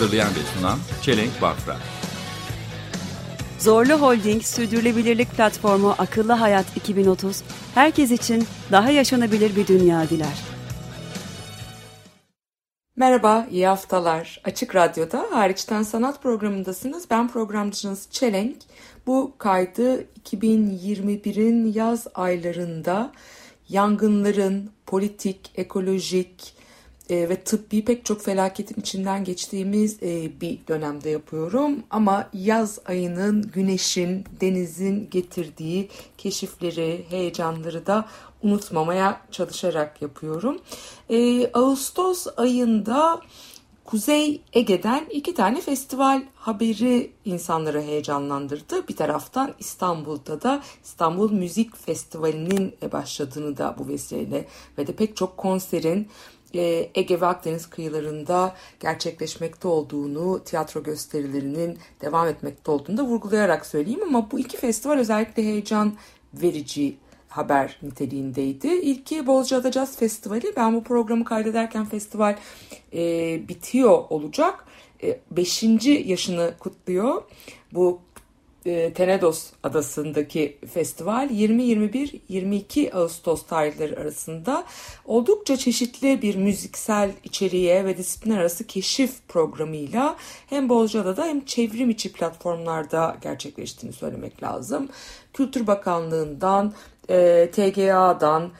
Hazırlayan ve sunan Çelenk Bafra Zorlu Holding Sürdürülebilirlik Platformu Akıllı Hayat 2030, herkes için daha yaşanabilir bir dünya diler. Merhaba, iyi haftalar. Açık Radyo'da Hariçten Sanat programındasınız. Ben programcınız Çelenk. Bu kaydı 2021'in yaz aylarında yangınların politik, ekolojik e, ve tıbbi pek çok felaketin içinden geçtiğimiz e, bir dönemde yapıyorum. Ama yaz ayının, güneşin, denizin getirdiği keşifleri, heyecanları da unutmamaya çalışarak yapıyorum. E, Ağustos ayında Kuzey Ege'den iki tane festival haberi insanları heyecanlandırdı. Bir taraftan İstanbul'da da İstanbul Müzik Festivali'nin başladığını da bu vesileyle ve de pek çok konserin Ege ve Akdeniz kıyılarında gerçekleşmekte olduğunu, tiyatro gösterilerinin devam etmekte olduğunu da vurgulayarak söyleyeyim ama bu iki festival özellikle heyecan verici haber niteliğindeydi. İlki Bozcaada Jazz Festivali. Ben bu programı kaydederken festival e, bitiyor olacak. E, beşinci yaşını kutluyor. Bu e, Tenedos adasındaki festival 20-21-22 Ağustos tarihleri arasında oldukça çeşitli bir müziksel içeriğe ve disiplin arası keşif programıyla hem Bozcaada'da hem çevrim içi platformlarda gerçekleştiğini söylemek lazım. Kültür Bakanlığı'ndan, e, TGA'dan,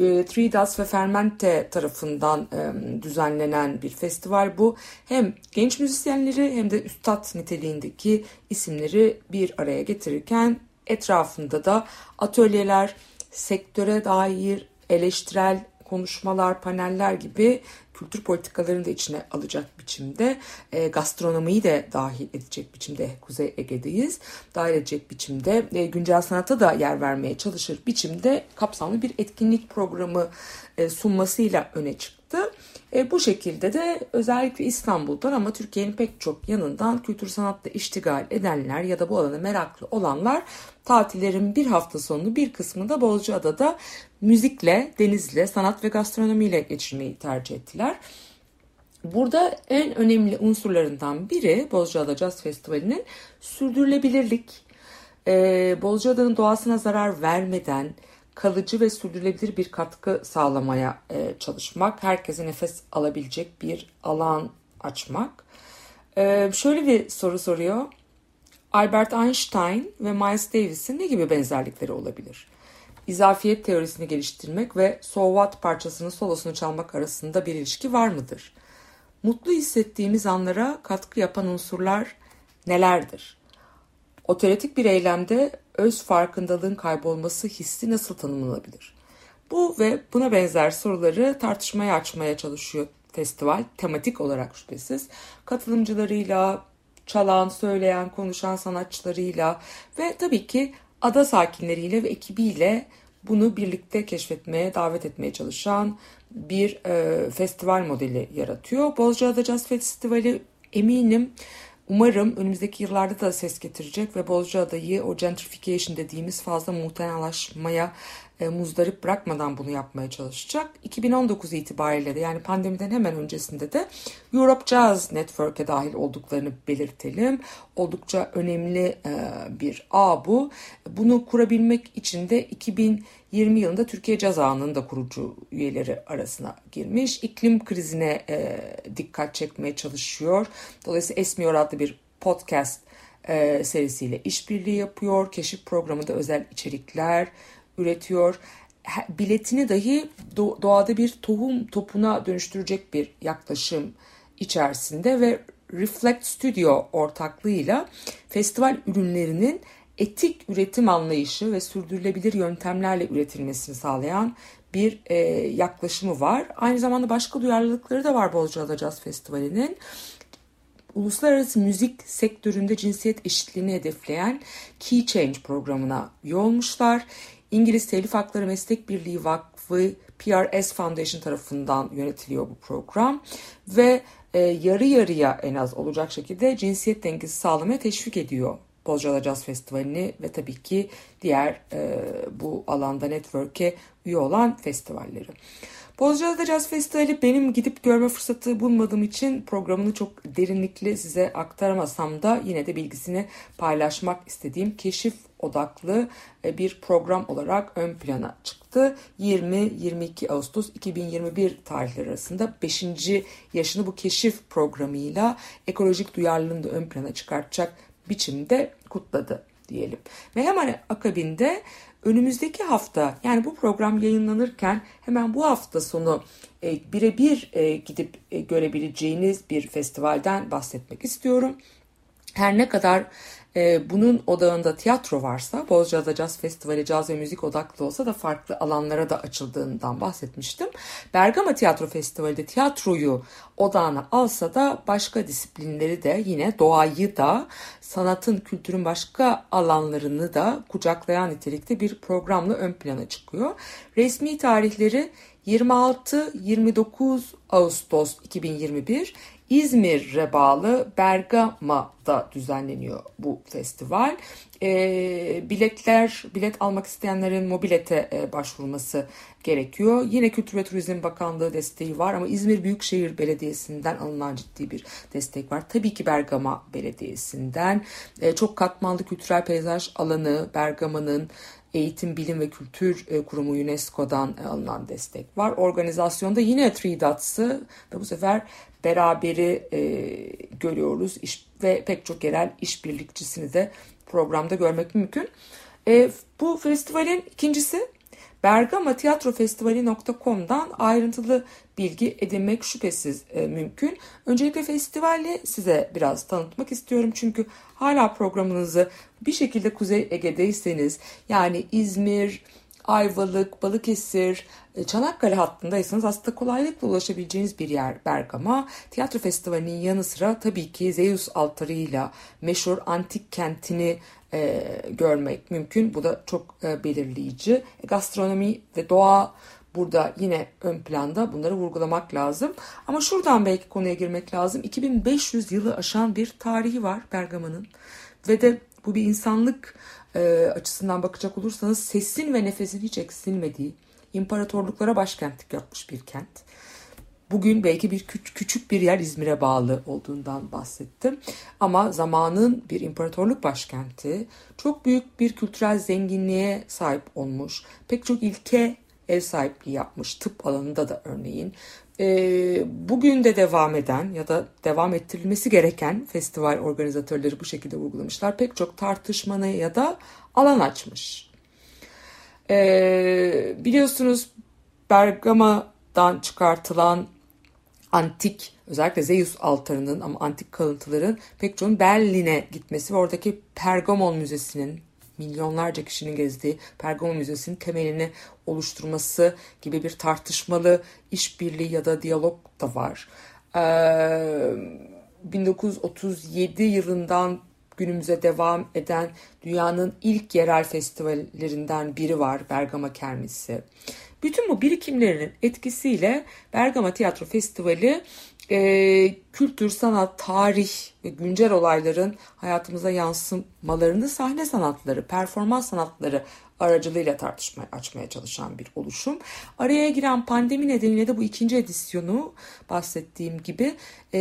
e, Three Das ve Fermente tarafından e, düzenlenen bir festival bu. Hem genç müzisyenleri hem de üstad niteliğindeki isimleri bir araya getirirken etrafında da atölyeler, sektöre dair eleştirel konuşmalar, paneller gibi kültür politikalarını da içine alacak biçimde, e, gastronomiyi de dahil edecek biçimde Kuzey Ege'deyiz. Dahil edecek biçimde, e, güncel sanata da yer vermeye çalışır biçimde kapsamlı bir etkinlik programı e, sunmasıyla öne çıktı. E, bu şekilde de özellikle İstanbul'dan ama Türkiye'nin pek çok yanından kültür sanatla iştigal edenler ya da bu alana meraklı olanlar tatillerin bir hafta sonunu bir kısmında Bozcaada'da müzikle, denizle, sanat ve gastronomiyle geçirmeyi tercih ettiler. Burada en önemli unsurlarından biri Bozcaada Jazz Festivali'nin sürdürülebilirlik. Ee, Bozcaada'nın doğasına zarar vermeden kalıcı ve sürdürülebilir bir katkı sağlamaya e, çalışmak, herkese nefes alabilecek bir alan açmak. Ee, şöyle bir soru soruyor. Albert Einstein ve Miles Davis'in ne gibi benzerlikleri olabilir? İzafiyet teorisini geliştirmek ve So What parçasının solosunu çalmak arasında bir ilişki var mıdır? Mutlu hissettiğimiz anlara katkı yapan unsurlar nelerdir? Otoretik bir eylemde öz farkındalığın kaybolması hissi nasıl tanımlanabilir? Bu ve buna benzer soruları tartışmaya açmaya çalışıyor festival tematik olarak şüphesiz. Katılımcılarıyla, çalan, söyleyen, konuşan sanatçılarıyla ve tabii ki ada sakinleriyle ve ekibiyle bunu birlikte keşfetmeye, davet etmeye çalışan bir e, festival modeli yaratıyor. Bozcaada Jazz Festivali eminim Umarım önümüzdeki yıllarda da ses getirecek ve Bozcaada'yı o gentrification dediğimiz fazla muhtenalaşmaya e, muzdarip bırakmadan bunu yapmaya çalışacak. 2019 itibariyle de yani pandemiden hemen öncesinde de Europe Jazz Network'e dahil olduklarını belirtelim. Oldukça önemli e, bir ağ bu. Bunu kurabilmek için de 2020 yılında Türkiye Caz Ağı'nın da kurucu üyeleri arasına girmiş. İklim krizine e, dikkat çekmeye çalışıyor. Dolayısıyla Esmiyor adlı bir podcast serisiyle işbirliği yapıyor. Keşif programında özel içerikler üretiyor. Biletini dahi doğada bir tohum topuna dönüştürecek bir yaklaşım içerisinde ve Reflect Studio ortaklığıyla festival ürünlerinin etik üretim anlayışı ve sürdürülebilir yöntemlerle üretilmesini sağlayan bir e, yaklaşımı var. Aynı zamanda başka duyarlılıkları da var Bozcaada Jazz Festivali'nin uluslararası müzik sektöründe cinsiyet eşitliğini hedefleyen Key Change programına üye olmuşlar. İngiliz Telif Hakları Meslek Birliği Vakfı PRS Foundation tarafından yönetiliyor bu program ve e, yarı yarıya en az olacak şekilde cinsiyet dengesi sağlamaya teşvik ediyor Bozcaada Jazz Festivali'ni ve tabii ki diğer e, bu alanda network'e üye olan festivalleri. Bozcaada Jazz Festivali benim gidip görme fırsatı bulmadığım için programını çok derinlikli size aktaramasam da yine de bilgisini paylaşmak istediğim keşif odaklı e, bir program olarak ön plana çıktı. 20-22 Ağustos 2021 tarihleri arasında 5. yaşını bu keşif programıyla ekolojik duyarlılığını da ön plana çıkartacak biçimde kutladı diyelim. Ve hemen akabinde önümüzdeki hafta yani bu program yayınlanırken hemen bu hafta sonu e, birebir e, gidip e, görebileceğiniz bir festivalden bahsetmek istiyorum. Her ne kadar e, bunun odağında tiyatro varsa, Bozcaada Caz Festivali caz ve müzik odaklı olsa da farklı alanlara da açıldığından bahsetmiştim. Bergama Tiyatro Festivali de tiyatroyu odağına alsa da başka disiplinleri de yine doğayı da sanatın, kültürün başka alanlarını da kucaklayan nitelikte bir programla ön plana çıkıyor. Resmi tarihleri 26-29 Ağustos 2021 İzmir'e bağlı Bergama'da düzenleniyor bu festival. E, biletler, bilet almak isteyenlerin mobilete e, başvurması gerekiyor. Yine Kültür ve Turizm Bakanlığı desteği var ama İzmir Büyükşehir Belediyesi'nden alınan ciddi bir destek var. Tabii ki Bergama Belediyesi'nden e, çok katmanlı kültürel peyzaj alanı Bergama'nın Eğitim, Bilim ve Kültür e, Kurumu UNESCO'dan e, alınan destek var. Organizasyonda yine Three Dots'ı ve bu sefer beraberi e, görüyoruz iş, ve pek çok yerel işbirlikçisini de programda görmek mümkün. E, bu festivalin ikincisi Bergama Tiyatro Festivali.com'dan ayrıntılı bilgi edinmek şüphesiz e, mümkün. Öncelikle festivali size biraz tanıtmak istiyorum. Çünkü hala programınızı bir şekilde Kuzey Ege'deyseniz yani İzmir, Ayvalık, Balıkesir, e, Çanakkale hattındaysanız aslında kolaylıkla ulaşabileceğiniz bir yer Bergama. Tiyatro festivalinin yanı sıra tabii ki Zeus altarıyla meşhur antik kentini e, görmek mümkün. Bu da çok e, belirleyici. E, gastronomi ve doğa burada yine ön planda bunları vurgulamak lazım. Ama şuradan belki konuya girmek lazım. 2500 yılı aşan bir tarihi var Bergama'nın ve de bu bir insanlık e, açısından bakacak olursanız sesin ve nefesin hiç eksilmediği, imparatorluklara başkentlik yapmış bir kent. Bugün belki bir küç- küçük bir yer İzmir'e bağlı olduğundan bahsettim. Ama zamanın bir imparatorluk başkenti, çok büyük bir kültürel zenginliğe sahip olmuş, pek çok ilke ev sahipliği yapmış tıp alanında da örneğin. E, bugün de devam eden ya da devam ettirilmesi gereken festival organizatörleri bu şekilde vurgulamışlar. Pek çok tartışmanı ya da alan açmış. E, biliyorsunuz Bergama'dan çıkartılan antik özellikle Zeus altarının ama antik kalıntıların pek çoğunun Berlin'e gitmesi ve oradaki Pergamon Müzesi'nin milyonlarca kişinin gezdiği Pergamon Müzesi'nin temelini oluşturması gibi bir tartışmalı işbirliği ya da diyalog da var. Ee, 1937 yılından günümüze devam eden dünyanın ilk yerel festivallerinden biri var Bergama Kermesi. Bütün bu birikimlerinin etkisiyle Bergama Tiyatro Festivali e, kültür, sanat, tarih ve güncel olayların hayatımıza yansımalarını sahne sanatları, performans sanatları aracılığıyla tartışmaya açmaya çalışan bir oluşum. Araya giren pandemi nedeniyle de bu ikinci edisyonu bahsettiğim gibi e,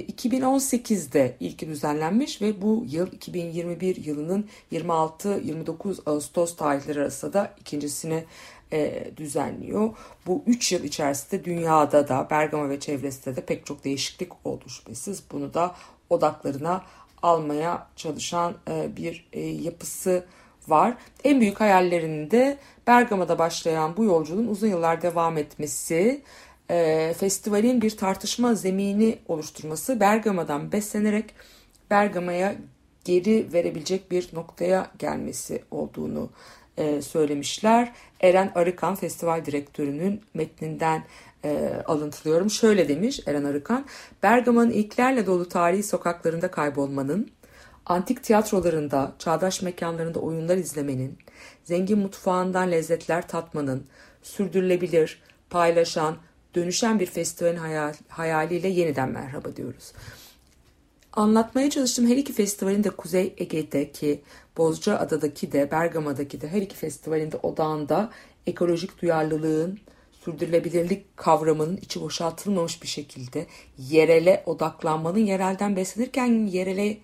2018'de ilki düzenlenmiş ve bu yıl 2021 yılının 26-29 Ağustos tarihleri arasında da ikincisini e, düzenliyor. Bu 3 yıl içerisinde dünyada da Bergama ve çevresinde de pek çok değişiklik oldu şüphesiz. Bunu da odaklarına almaya çalışan e, bir e, yapısı var. En büyük hayallerinde Bergama'da başlayan bu yolculuğun uzun yıllar devam etmesi, e, festivalin bir tartışma zemini oluşturması, Bergama'dan beslenerek Bergama'ya geri verebilecek bir noktaya gelmesi olduğunu e, söylemişler. Eren Arıkan festival direktörünün metninden e, alıntılıyorum. Şöyle demiş Eren Arıkan. Bergama'nın ilklerle dolu tarihi sokaklarında kaybolmanın, antik tiyatrolarında, çağdaş mekanlarında oyunlar izlemenin, zengin mutfağından lezzetler tatmanın, sürdürülebilir, paylaşan, dönüşen bir festivalin hayal, hayaliyle yeniden merhaba diyoruz. Anlatmaya çalıştığım her iki festivalin de Kuzey Ege'deki, Bozcaada'daki de, Bergama'daki de her iki festivalin de odağında ekolojik duyarlılığın, sürdürülebilirlik kavramının içi boşaltılmamış bir şekilde yerele odaklanmanın, yerelden beslenirken yerele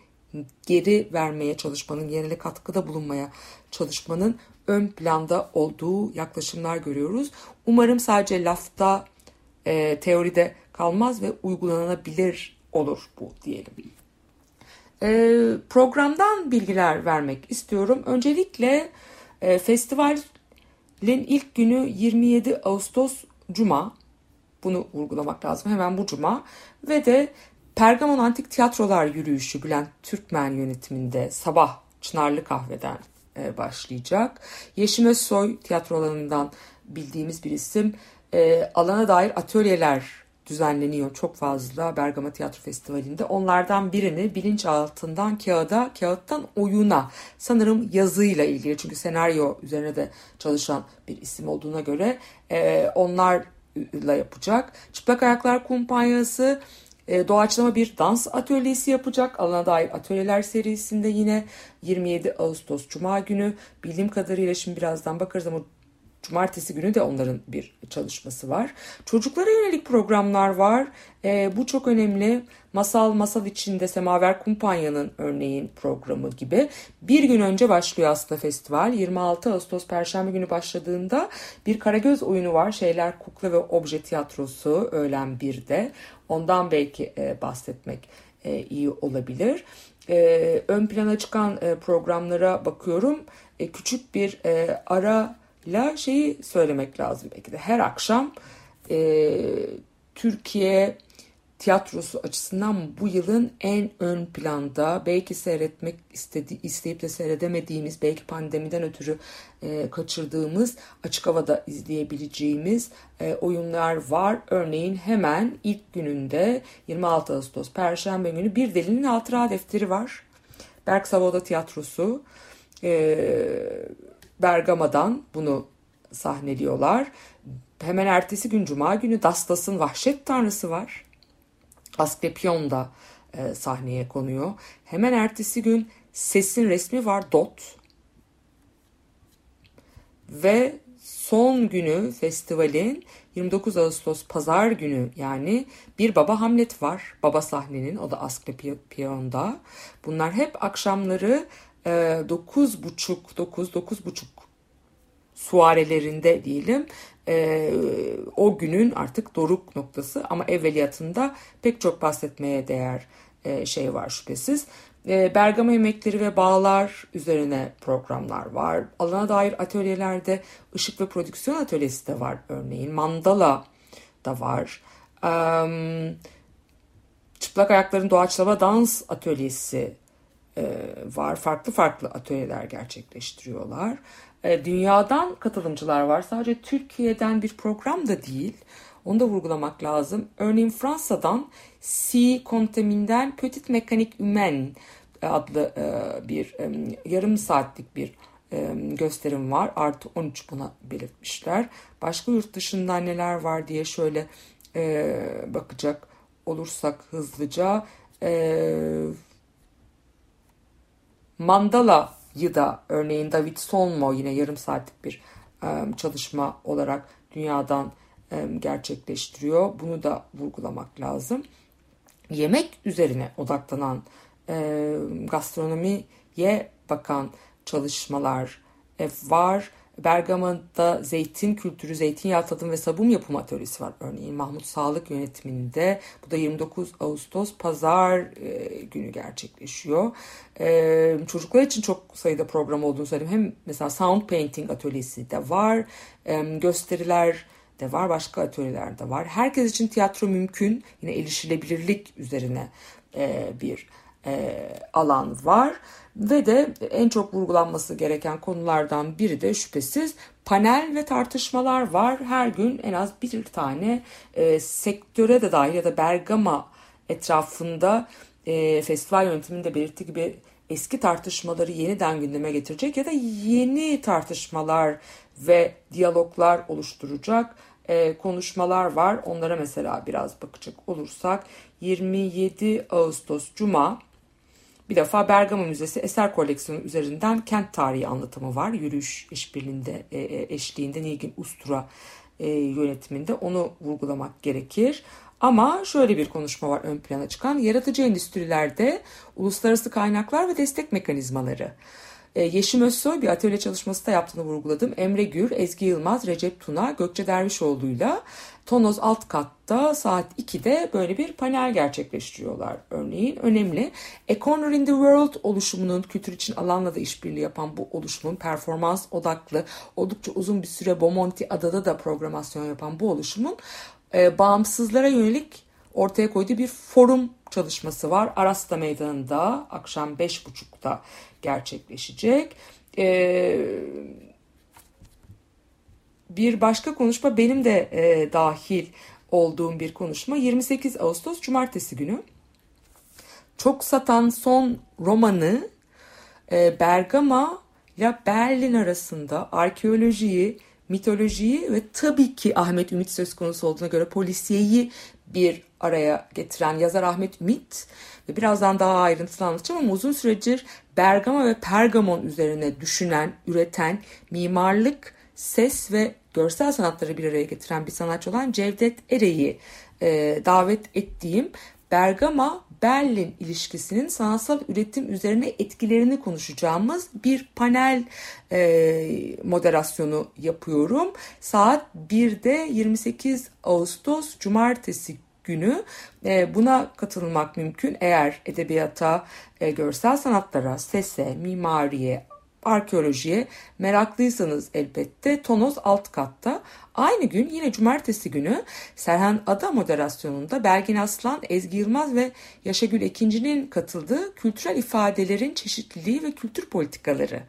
geri vermeye çalışmanın, yerele katkıda bulunmaya çalışmanın ön planda olduğu yaklaşımlar görüyoruz. Umarım sadece lafta, e, teoride kalmaz ve uygulanabilir olur bu diyelim. E, programdan bilgiler vermek istiyorum. Öncelikle e, festivalin ilk günü 27 Ağustos Cuma. Bunu vurgulamak lazım hemen bu Cuma. Ve de Pergamon Antik Tiyatrolar Yürüyüşü Bülent Türkmen yönetiminde sabah Çınarlı Kahve'den e, başlayacak. Yeşim Özsoy tiyatrolarından bildiğimiz bir isim. E, alana dair atölyeler düzenleniyor çok fazla Bergama Tiyatro Festivali'nde. Onlardan birini bilinçaltından kağıda, kağıttan oyuna sanırım yazıyla ilgili çünkü senaryo üzerine de çalışan bir isim olduğuna göre e, onlarla yapacak. Çıplak Ayaklar Kumpanyası e, doğaçlama bir dans atölyesi yapacak. Alana dair atölyeler serisinde yine 27 Ağustos Cuma günü bildiğim kadarıyla şimdi birazdan bakarız ama Cumartesi günü de onların bir çalışması var. Çocuklara yönelik programlar var. E, bu çok önemli. Masal Masal içinde Semaver Kumpanya'nın örneğin programı gibi. Bir gün önce başlıyor aslında festival. 26 Ağustos Perşembe günü başladığında bir Karagöz oyunu var. Şeyler Kukla ve Obje Tiyatrosu öğlen 1'de. Ondan belki e, bahsetmek e, iyi olabilir. E, ön plana çıkan e, programlara bakıyorum. E, küçük bir e, ara ile şeyi söylemek lazım belki de her akşam e, Türkiye tiyatrosu açısından bu yılın en ön planda belki seyretmek istedi, isteyip de seyredemediğimiz belki pandemiden ötürü e, kaçırdığımız açık havada izleyebileceğimiz e, oyunlar var. Örneğin hemen ilk gününde 26 Ağustos Perşembe günü Bir Delinin Hatıra Defteri var. Berk Savoda Tiyatrosu. E, Bergama'dan bunu sahneliyorlar. Hemen ertesi gün Cuma günü Dastas'ın Vahşet Tanrısı var. Asklepion da e, sahneye konuyor. Hemen ertesi gün Ses'in resmi var Dot. Ve son günü festivalin 29 Ağustos pazar günü yani bir baba Hamlet var. Baba sahnenin o da Asklepion'da. Bunlar hep akşamları 9.30 9 9.30 suarelerinde diyelim e, o günün artık doruk noktası ama evveliyatında pek çok bahsetmeye değer e, şey var şüphesiz. E, Bergama yemekleri ve bağlar üzerine programlar var. Alana dair atölyelerde ışık ve prodüksiyon atölyesi de var örneğin. Mandala da var. E, çıplak ayakların doğaçlama dans atölyesi var. Farklı farklı atölyeler gerçekleştiriyorlar. E, dünyadan katılımcılar var. Sadece Türkiye'den bir program da değil. Onu da vurgulamak lazım. Örneğin Fransa'dan C. Contamin'den Petit Mekanik adlı e, bir yarım saatlik bir gösterim var. Artı 13 buna belirtmişler. Başka yurt dışından neler var diye şöyle bakacak olursak hızlıca. Mandala'yı da örneğin David Solmo yine yarım saatlik bir çalışma olarak dünyadan gerçekleştiriyor. Bunu da vurgulamak lazım. Yemek üzerine odaklanan gastronomiye bakan çalışmalar var Bergama'da zeytin kültürü, zeytinyağı tadım ve sabun yapım atölyesi var örneğin Mahmut Sağlık yönetiminde. Bu da 29 Ağustos pazar e, günü gerçekleşiyor. E, çocuklar için çok sayıda program olduğunu söyledim. Hem mesela sound painting atölyesi de var. E, gösteriler de var. Başka atölyeler de var. Herkes için tiyatro mümkün. Yine erişilebilirlik üzerine e, bir e, alan var. Ve de en çok vurgulanması gereken konulardan biri de şüphesiz panel ve tartışmalar var. Her gün en az bir tane e, sektöre de dahil ya da Bergama etrafında e, festival yönetiminde belirttiği gibi eski tartışmaları yeniden gündeme getirecek ya da yeni tartışmalar ve diyaloglar oluşturacak e, konuşmalar var. Onlara mesela biraz bakacak olursak 27 Ağustos Cuma bir defa Bergama Müzesi eser koleksiyonu üzerinden kent tarihi anlatımı var. Yürüyüş işbirliğinde e, e, eşliğinde Nilgün Ustura e, yönetiminde onu vurgulamak gerekir. Ama şöyle bir konuşma var ön plana çıkan. Yaratıcı endüstrilerde uluslararası kaynaklar ve destek mekanizmaları. E, Yeşim Özsoy bir atölye çalışması da yaptığını vurguladım. Emre Gür, Ezgi Yılmaz, Recep Tuna, Gökçe Dervişoğlu'yla Tonoz alt katta saat 2'de böyle bir panel gerçekleştiriyorlar örneğin. Önemli. A Corner in the World oluşumunun kültür için alanla da işbirliği yapan bu oluşumun performans odaklı oldukça uzun bir süre Bomonti adada da programasyon yapan bu oluşumun e, bağımsızlara yönelik ortaya koyduğu bir forum çalışması var. Arasta Meydanı'nda akşam 5.30'da gerçekleşecek. E, bir başka konuşma benim de e, dahil olduğum bir konuşma 28 Ağustos Cumartesi günü. Çok satan son romanı e, Bergama ile Berlin arasında arkeolojiyi, mitolojiyi ve tabii ki Ahmet Ümit söz konusu olduğuna göre polisiyeyi bir araya getiren yazar Ahmet Ümit birazdan daha ayrıntılı anlatacağım ama uzun süredir Bergama ve Pergamon üzerine düşünen, üreten, mimarlık, ses ve görsel sanatları bir araya getiren bir sanatçı olan Cevdet Ere'yi e, davet ettiğim Bergama Berlin ilişkisinin sanatsal üretim üzerine etkilerini konuşacağımız bir panel e, moderasyonu yapıyorum. Saat 1'de 28 Ağustos Cumartesi günü e, buna katılmak mümkün. Eğer edebiyata, e, görsel sanatlara, sese, mimariye, arkeolojiye meraklıysanız elbette Tonoz alt katta. Aynı gün yine cumartesi günü Serhan Ada moderasyonunda Belgin Aslan, Ezgi Yılmaz ve Yaşagül Ekinci'nin katıldığı kültürel ifadelerin çeşitliliği ve kültür politikaları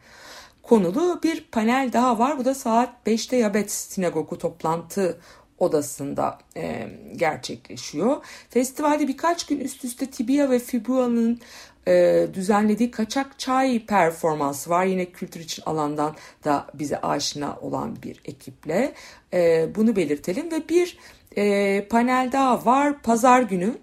konulu bir panel daha var. Bu da saat 5'te Yabet Sinagogu toplantı odasında e, gerçekleşiyor. Festivalde birkaç gün üst üste Tibia ve Fibua'nın e, düzenlediği kaçak çay performansı var. Yine kültür için alandan da bize aşina olan bir ekiple. E, bunu belirtelim ve bir e, panel daha var. Pazar günü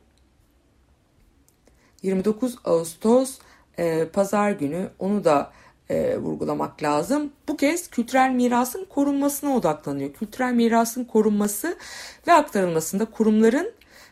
29 Ağustos e, Pazar günü onu da e, vurgulamak lazım. Bu kez kültürel mirasın korunmasına odaklanıyor. Kültürel mirasın korunması ve aktarılmasında kurumların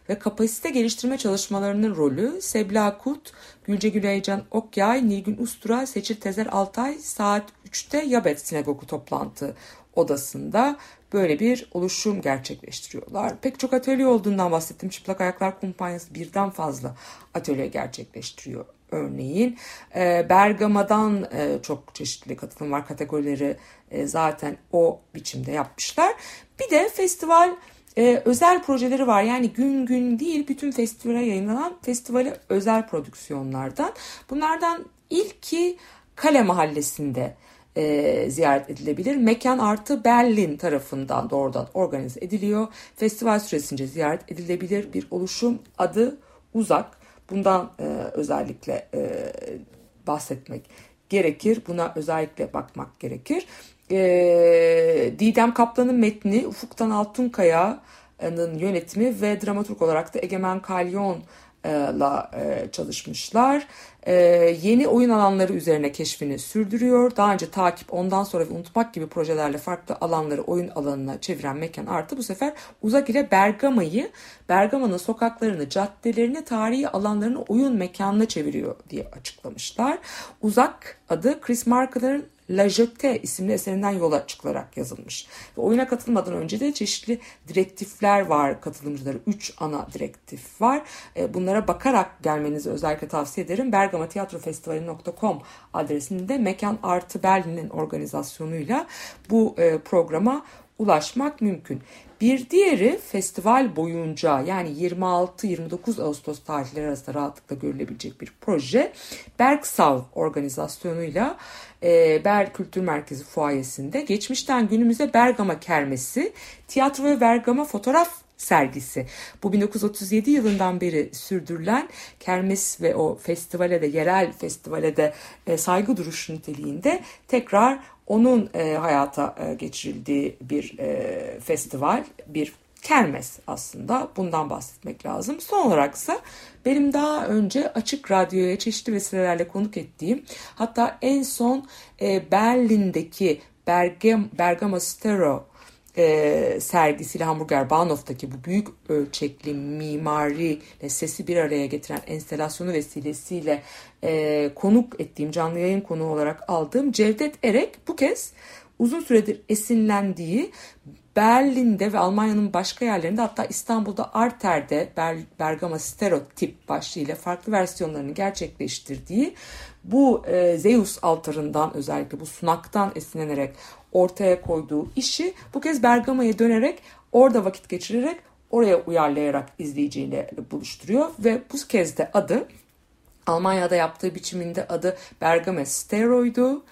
ve kapasite geliştirme çalışmalarının rolü Sebla Kut, Gülce Güleycan Okyay, Nilgün Ustura, Seçil Tezer Altay saat 3'te Yabet Sinagogu toplantı odasında böyle bir oluşum gerçekleştiriyorlar. Pek çok atölye olduğundan bahsettim. Çıplak Ayaklar Kumpanyası birden fazla atölye gerçekleştiriyor örneğin. E, Bergama'dan e, çok çeşitli katılım var. Kategorileri e, zaten o biçimde yapmışlar. Bir de festival e, özel projeleri var. Yani gün gün değil bütün festivale yayınlanan festivale özel prodüksiyonlardan. Bunlardan ilki Kale Mahallesi'nde e, ziyaret edilebilir. Mekan Artı Berlin tarafından doğrudan organize ediliyor. Festival süresince ziyaret edilebilir bir oluşum adı Uzak. Bundan e, özellikle e, bahsetmek gerekir. Buna özellikle bakmak gerekir. E, Didem Kaplan'ın metni Ufuktan Altunkaya'nın yönetimi ve dramaturg olarak da Egemen Kalyon la çalışmışlar. Ee, yeni oyun alanları üzerine keşfini sürdürüyor. Daha önce takip, ondan sonra ve unutmak gibi projelerle farklı alanları oyun alanına çeviren mekan artı bu sefer Uzak ile Bergama'yı, Bergama'nın sokaklarını, caddelerini, tarihi alanlarını oyun mekanına çeviriyor diye açıklamışlar. Uzak adı Chris Marker'ın La Jetée isimli eserinden yola çıkılarak yazılmış. Ve oyuna katılmadan önce de çeşitli direktifler var katılımcıları. Üç ana direktif var. E, bunlara bakarak gelmenizi özellikle tavsiye ederim. bergamatiyatrofestivali.com adresinde Mekan Artı Berlin'in organizasyonuyla bu e, programa ulaşmak mümkün. Bir diğeri festival boyunca yani 26-29 Ağustos tarihleri arasında rahatlıkla görülebilecek bir proje. Bergsav organizasyonuyla e, Ber Kültür Merkezi fuayesinde geçmişten günümüze Bergama Kermesi, tiyatro ve Bergama fotoğraf sergisi. Bu 1937 yılından beri sürdürülen kermes ve o festivale de yerel festivale de e, saygı duruşu niteliğinde tekrar onun e, hayata e, geçirildiği bir e, festival, bir kermes aslında bundan bahsetmek lazım. Son olaraksa benim daha önce Açık Radyo'ya çeşitli vesilelerle konuk ettiğim hatta en son e, Berlin'deki Bergam, Bergamo Stereo e, sergisiyle Hamburger Bahnhof'taki bu büyük ölçekli mimari ve sesi bir araya getiren enstelasyonu vesilesiyle e, konuk ettiğim canlı yayın konuğu olarak aldığım Cevdet Erek bu kez uzun süredir esinlendiği Berlin'de ve Almanya'nın başka yerlerinde hatta İstanbul'da Arter'de Ber Bergama Stereotip başlığıyla farklı versiyonlarını gerçekleştirdiği bu e, Zeus altarından özellikle bu sunaktan esinlenerek ortaya koyduğu işi bu kez Bergama'ya dönerek orada vakit geçirerek oraya uyarlayarak izleyiciyle buluşturuyor ve bu kez de adı Almanya'da yaptığı biçiminde adı Bergama Steroid'u.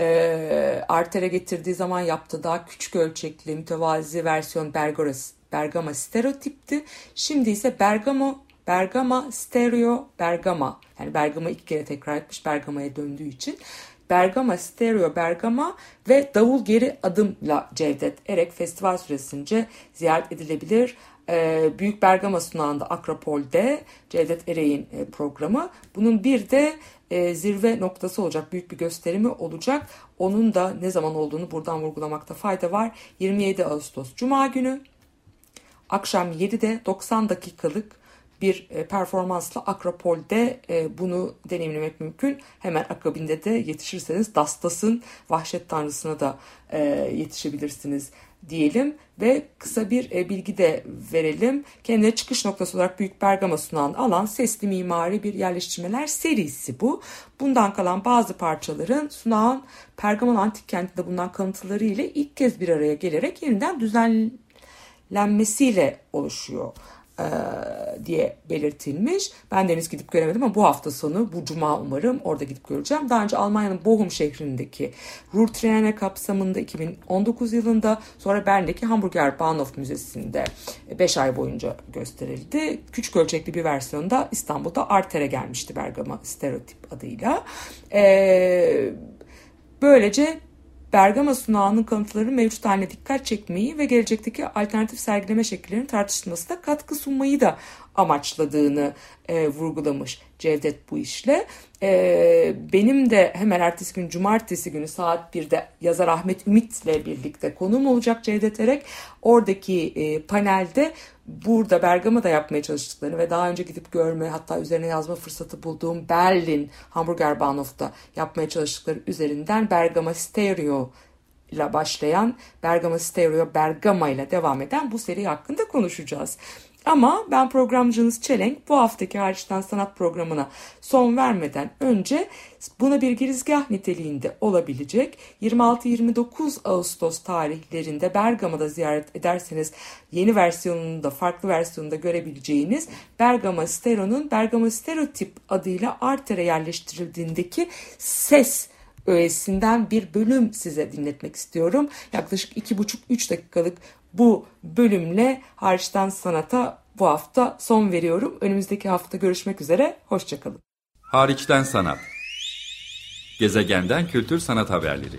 E, Arter'e getirdiği zaman yaptığı daha küçük ölçekli mütevazi versiyon Bergama, Bergama Stereotip'ti. Şimdi ise Bergamo Bergama Stereo Bergama yani Bergama ilk kere tekrar etmiş Bergama'ya döndüğü için Bergama Stereo Bergama ve Davul Geri Adımla Cevdet Erek festival süresince ziyaret edilebilir. Ee, Büyük Bergama sunağında Akropol'de Cevdet Erek'in e, programı. Bunun bir de e, zirve noktası olacak, büyük bir gösterimi olacak. Onun da ne zaman olduğunu buradan vurgulamakta fayda var. 27 Ağustos Cuma günü akşam 7'de 90 dakikalık bir e, performansla Akropol'de e, bunu deneyimlemek mümkün. Hemen akabinde de yetişirseniz Dastas'ın Vahşet Tanrısı'na da e, yetişebilirsiniz diyelim ve kısa bir bilgi de verelim. Kendine çıkış noktası olarak Büyük Bergama sunan alan sesli mimari bir yerleştirmeler serisi bu. Bundan kalan bazı parçaların sunağın Pergamon antik kentinde bulunan kalıntıları ile ilk kez bir araya gelerek yeniden düzenlenmesiyle oluşuyor e, diye belirtilmiş. Ben de henüz gidip göremedim ama bu hafta sonu bu cuma umarım orada gidip göreceğim. Daha önce Almanya'nın Bochum şehrindeki Ruhrtriene kapsamında 2019 yılında sonra Bern'deki Hamburger Bahnhof Müzesi'nde 5 ay boyunca gösterildi. Küçük ölçekli bir versiyonda İstanbul'da Arter'e gelmişti Bergama Stereotip adıyla. Ee, böylece Bergama sunağının kanıtları mevcut haline dikkat çekmeyi ve gelecekteki alternatif sergileme şekillerinin tartışılmasına katkı sunmayı da amaçladığını e, vurgulamış Cevdet bu işle. E, benim de hemen ertesi gün cumartesi günü saat 1'de yazar Ahmet Ümit'le birlikte konuğum olacak Cevdet Erek. Oradaki e, panelde burada Bergama'da yapmaya çalıştıklarını ve daha önce gidip görme hatta üzerine yazma fırsatı bulduğum Berlin Hamburger Bahnhof'ta yapmaya çalıştıkları üzerinden Bergama Stereo ile başlayan Bergama Stereo Bergama ile devam eden bu seri hakkında konuşacağız. Ama ben programcınız Çelenk bu haftaki hariçten sanat programına son vermeden önce buna bir girizgah niteliğinde olabilecek 26-29 Ağustos tarihlerinde Bergama'da ziyaret ederseniz yeni versiyonunu da farklı versiyonunda görebileceğiniz Bergama Stereo'nun Bergama Stereotip adıyla Arter'e yerleştirildiğindeki ses öğesinden bir bölüm size dinletmek istiyorum. Yaklaşık 2,5-3 dakikalık bu bölümle hariçten sanata bu hafta son veriyorum. Önümüzdeki hafta görüşmek üzere. Hoşçakalın. Hariçten sanat. Gezegenden kültür sanat haberleri.